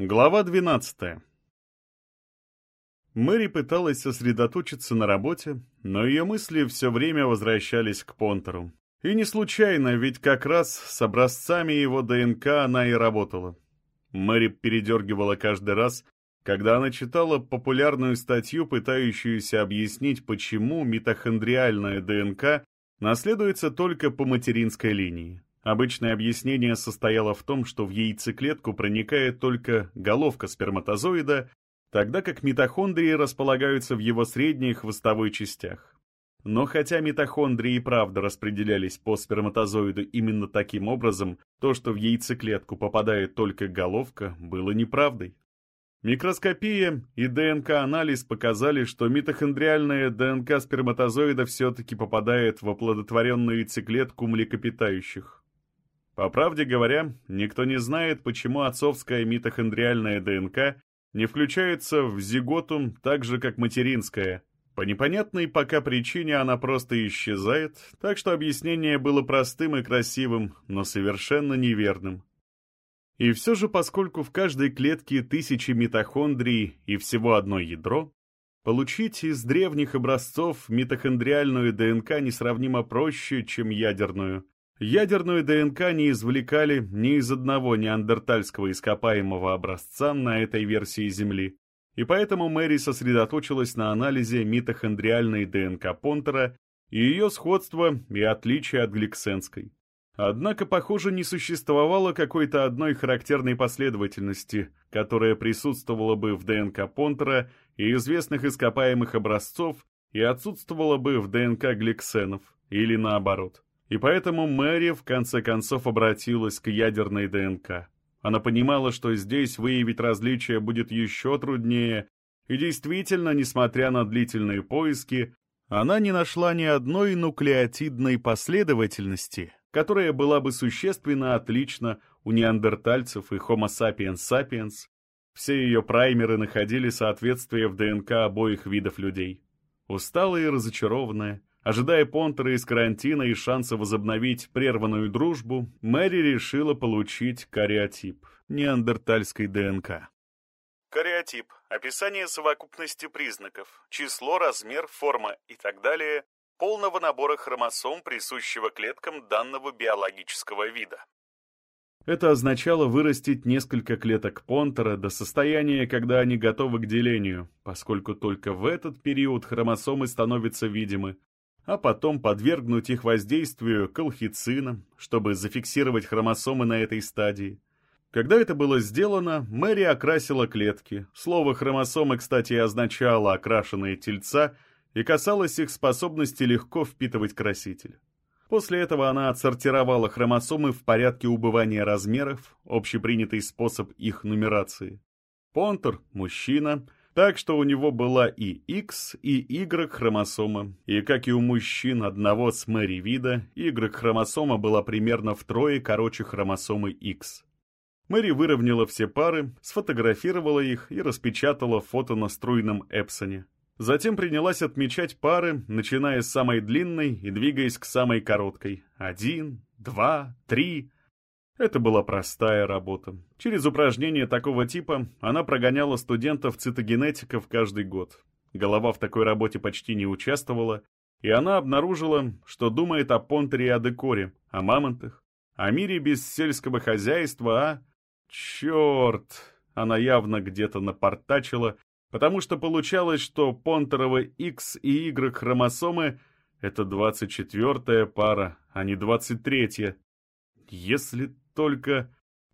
Глава 12. Мэри пыталась сосредоточиться на работе, но ее мысли все время возвращались к Понтеру. И не случайно, ведь как раз с образцами его ДНК она и работала. Мэри передергивала каждый раз, когда она читала популярную статью, пытающуюся объяснить, почему митохондриальная ДНК наследуется только по материнской линии. Обычное объяснение состояло в том, что в яйцеклетку проникает только головка сперматозоида, тогда как митохондрии располагаются в его средней хвостовой частях. Но хотя митохондрии и правда распределялись по сперматозоиду именно таким образом, то, что в яйцеклетку попадает только головка, было неправдой. Микроскопия и ДНК-анализ показали, что митохондриальная ДНК сперматозоида все-таки попадает в оплодотворенную яйцеклетку млекопитающих. По правде говоря, никто не знает, почему отцовская митохондриальная ДНК не включается в зиготум так же, как материнская. По непонятной пока причине она просто исчезает, так что объяснение было простым и красивым, но совершенно неверным. И все же, поскольку в каждой клетке тысячи митохондрий и всего одно ядро, получить из древних образцов митохондриальную ДНК несравнимо проще, чем ядерную. Ядерную ДНК не извлекали ни из одного неандертальского ископаемого образца на этой версии Земли, и поэтому Мэри сосредоточилась на анализе митохондриальной ДНК Понтера и ее сходства и отличия от гликсенской. Однако, похоже, не существовало какой-то одной характерной последовательности, которая присутствовала бы в ДНК Понтера и известных ископаемых образцов и отсутствовала бы в ДНК гликсенов, или наоборот. И поэтому Мэри в конце концов обратилась к ядерной ДНК. Она понимала, что здесь выявить различия будет еще труднее, и действительно, несмотря на длительные поиски, она не нашла ни одной нуклеотидной последовательности, которая была бы существенно отлична у неандертальцев и Homo sapiens sapiens. Все ее праймеры находили соответствие в ДНК обоих видов людей. Усталая и разочарованная, Ожидая Понтера из карантина и шанса возобновить прерванную дружбу, Мэри решила получить кариотип неандертальской ДНК. Кариотип – описание совокупности признаков, число, размер, форма и так далее полного набора хромосом, присущего клеткам данного биологического вида. Это означало вырастить несколько клеток Понтера до состояния, когда они готовы к делению, поскольку только в этот период хромосомы становятся видимы, а потом подвергнуть их воздействию колхицина, чтобы зафиксировать хромосомы на этой стадии. Когда это было сделано, Мэри окрасила клетки. Слово «хромосомы», кстати, означало «окрашенные тельца» и касалось их способности легко впитывать краситель. После этого она отсортировала хромосомы в порядке убывания размеров, общепринятый способ их нумерации. Понтер – мужчина, так что у него была и X, и Y хромосома, и как и у мужчин одного с Мэри вида, Y хромосома была примерно втрое короче хромосомы X. Мэри выровняла все пары, сфотографировала их и распечатала фото на струйном Эпсоне. Затем принялась отмечать пары, начиная с самой длинной и двигаясь к самой короткой. Один, два, три. Это была простая работа. Через упражнения такого типа она прогоняла студентов-цитогенетиков каждый год. Голова в такой работе почти не участвовала, и она обнаружила, что думает о Понтере и о декоре, о мамонтах, о мире без сельского хозяйства, а... Черт! Она явно где-то напортачила, потому что получалось, что Понтерова X и Y хромосомы — это 24-я пара, а не 23-я. Если только...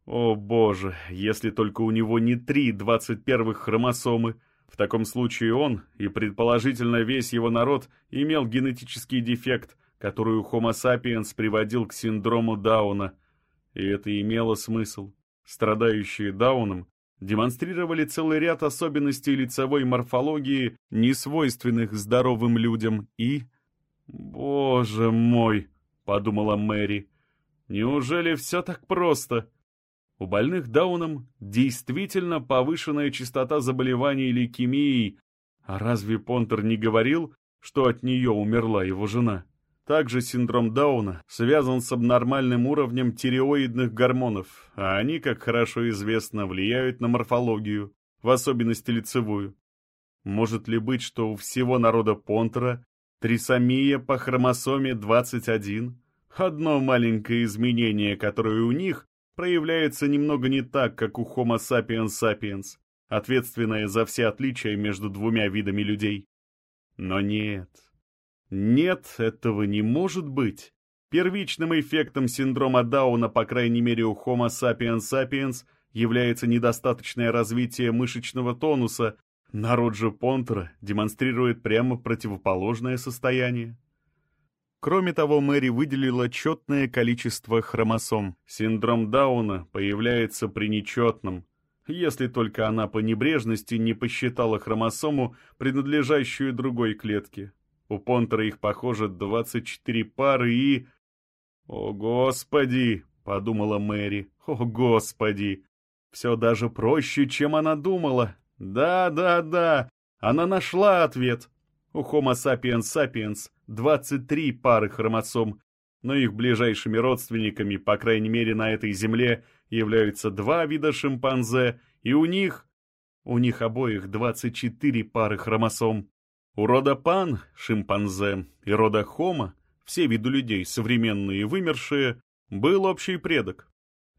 О боже, если только у него не три двадцать первых хромосомы. В таком случае он, и предположительно весь его народ, имел генетический дефект, который у Homo sapiens приводил к синдрому Дауна. И это имело смысл. Страдающие Дауном демонстрировали целый ряд особенностей лицевой морфологии, несвойственных здоровым людям, и... «Боже мой!» — подумала Мэри. Неужели все так просто? У больных Дауном действительно повышенная частота заболеваний лейкемией, а разве Понтер не говорил, что от нее умерла его жена? Также синдром Дауна связан с абнормальным уровнем тиреоидных гормонов, а они, как хорошо известно, влияют на морфологию, в особенности лицевую. Может ли быть, что у всего народа Понтера трисомия по хромосоме 21? Одно маленькое изменение, которое у них проявляется немного не так, как у Homo sapiens sapiens, ответственное за все отличия между двумя видами людей. Но нет. Нет, этого не может быть. Первичным эффектом синдрома Дауна, по крайней мере у Homo sapiens sapiens, является недостаточное развитие мышечного тонуса, народ же Понтера демонстрирует прямо противоположное состояние. Кроме того, Мэри выделила четное количество хромосом. Синдром Дауна появляется при нечетном, если только она по небрежности не посчитала хромосому, принадлежащую другой клетке. У Понтера их, похоже, 24 пары и... «О, Господи!» — подумала Мэри. «О, Господи!» Все даже проще, чем она думала. Да, да, да, она нашла ответ. У Homo sapiens sapiens 23 пары хромосом, но их ближайшими родственниками, по крайней мере на этой земле, являются два вида шимпанзе, и у них... У них обоих 24 пары хромосом. У рода Пан, шимпанзе, и рода Хома, все виды людей, современные и вымершие, был общий предок.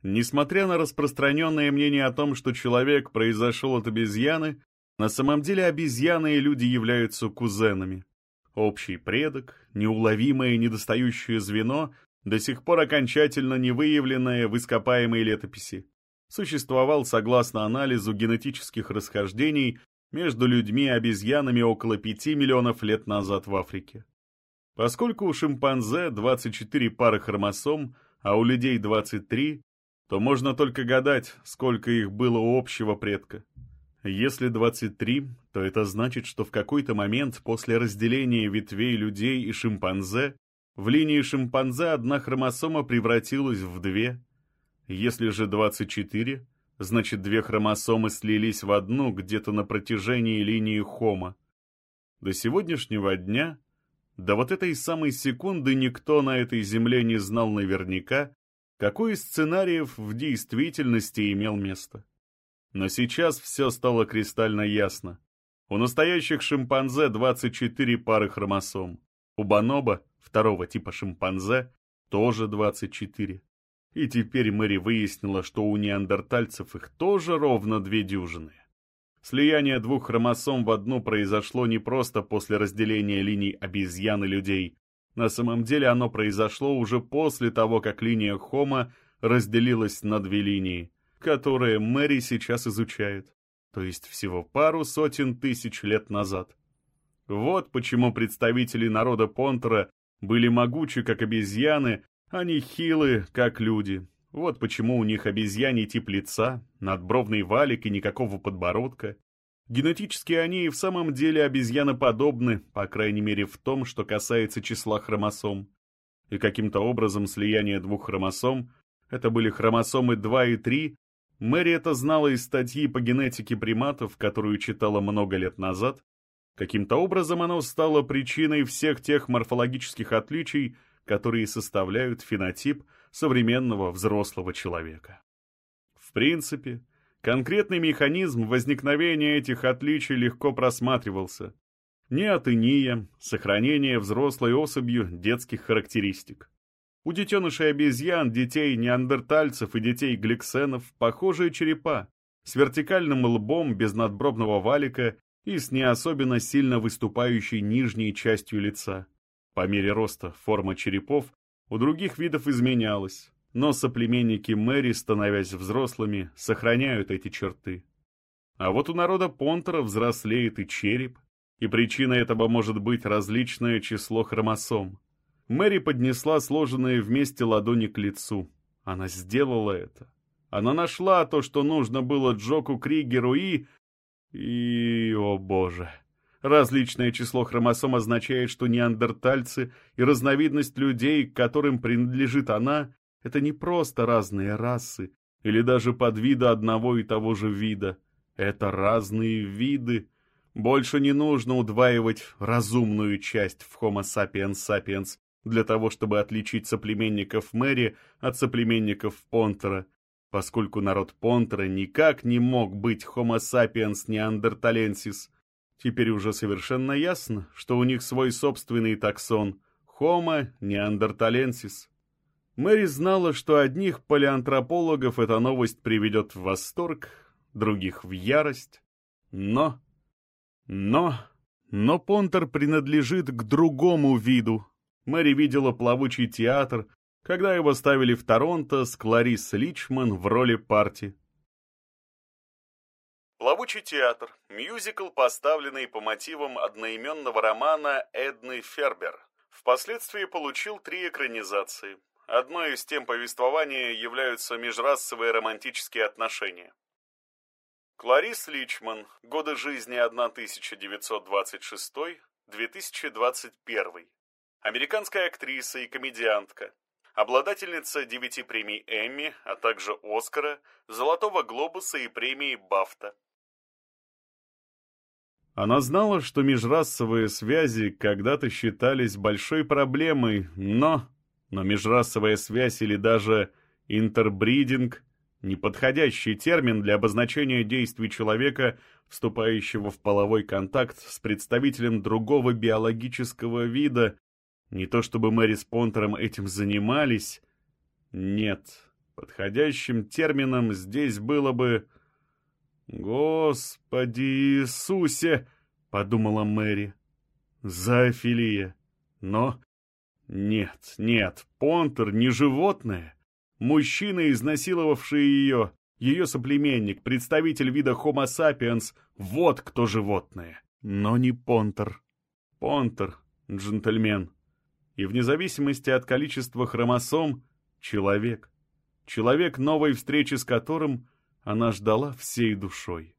Несмотря на распространенное мнение о том, что человек произошел от обезьяны, на самом деле обезьяны и люди являются кузенами. Общий предок, неуловимое недостающее звено, до сих пор окончательно не выявленное в ископаемой летописи, существовал согласно анализу генетических расхождений между людьми и обезьянами около 5 миллионов лет назад в Африке. Поскольку у шимпанзе 24 пары хромосом, а у людей 23, то можно только гадать, сколько их было у общего предка. Если 23, то это значит, что в какой-то момент после разделения ветвей людей и шимпанзе в линии шимпанзе одна хромосома превратилась в две. Если же 24, значит две хромосомы слились в одну где-то на протяжении линии Хома. До сегодняшнего дня, до вот этой самой секунды никто на этой земле не знал наверняка, какой из сценариев в действительности имел место. Но сейчас все стало кристально ясно. У настоящих шимпанзе 24 пары хромосом. У бонобо, второго типа шимпанзе, тоже 24. И теперь Мэри выяснила, что у неандертальцев их тоже ровно две дюжины. Слияние двух хромосом в одну произошло не просто после разделения линий обезьян и людей, на самом деле оно произошло уже после того, как линия Хома разделилась на две линии, которые Мэри сейчас изучает, то есть всего пару сотен тысяч лет назад. Вот почему представители народа Понтера были могучи, как обезьяны, а не хилы, как люди. Вот почему у них обезьяний тип лица, надбровный валик и никакого подбородка. Генетически они и в самом деле обезьяноподобны, по крайней мере в том, что касается числа хромосом. И каким-то образом слияние двух хромосом, это были хромосомы 2 и 3, Мэри это знала из статьи по генетике приматов, которую читала много лет назад, каким-то образом оно стало причиной всех тех морфологических отличий, которые составляют фенотип современного взрослого человека. В принципе, Конкретный механизм возникновения этих отличий легко просматривался. Неотыния, сохранение взрослой особью детских характеристик. У детенышей обезьян, детей неандертальцев и детей гликсенов похожие черепа, с вертикальным лбом без надбробного валика и с не особенно сильно выступающей нижней частью лица. По мере роста форма черепов у других видов изменялась, но соплеменники Мэри, становясь взрослыми, сохраняют эти черты. А вот у народа Понтера взрослеет и череп, и причиной этого может быть различное число хромосом. Мэри поднесла сложенные вместе ладони к лицу. Она сделала это. Она нашла то, что нужно было Джоку Кригеру и... И... О боже... Различное число хромосом означает, что неандертальцы и разновидность людей, к которым принадлежит она, это не просто разные расы или даже подвиды одного и того же вида. Это разные виды. Больше не нужно удваивать разумную часть в Homo sapiens sapiens для того, чтобы отличить соплеменников Мэри от соплеменников Понтера, поскольку народ Понтера никак не мог быть Homo sapiens neanderthalensis. Теперь уже совершенно ясно, что у них свой собственный таксон Homo neanderthalensis. Мэри знала, что одних палеантропологов эта новость приведет в восторг, других в ярость. Но... Но... Но Понтер принадлежит к другому виду. Мэри видела плавучий театр, когда его ставили в Торонто с Кларис Личман в роли парти. Плавучий театр – мюзикл, поставленный по мотивам одноименного романа Эдны Фербер. Впоследствии получил три экранизации. Одной из тем повествования являются межрасовые романтические отношения. Кларис Личман. Годы жизни 1926-2021. Американская актриса и комедиантка. Обладательница девяти премий Эмми, а также Оскара, Золотого глобуса и премии Бафта. Она знала, что межрасовые связи когда-то считались большой проблемой, но... Но межрасовая связь или даже интербридинг неподходящий термин для обозначения действий человека, вступающего в половой контакт с представителем другого биологического вида. Не то чтобы Мэри с Понтером этим занимались. Нет, подходящим термином здесь было бы... «Господи Иисусе!» — подумала Мэри. «Зоофилия. Но... Нет, нет, Понтер не животное. Мужчина, изнасиловавший ее, ее соплеменник, представитель вида Homo sapiens, вот кто животное. Но не Понтер. Понтер — джентльмен. И вне зависимости от количества хромосом — человек. Человек, новой встречи с которым она ждала всей душой.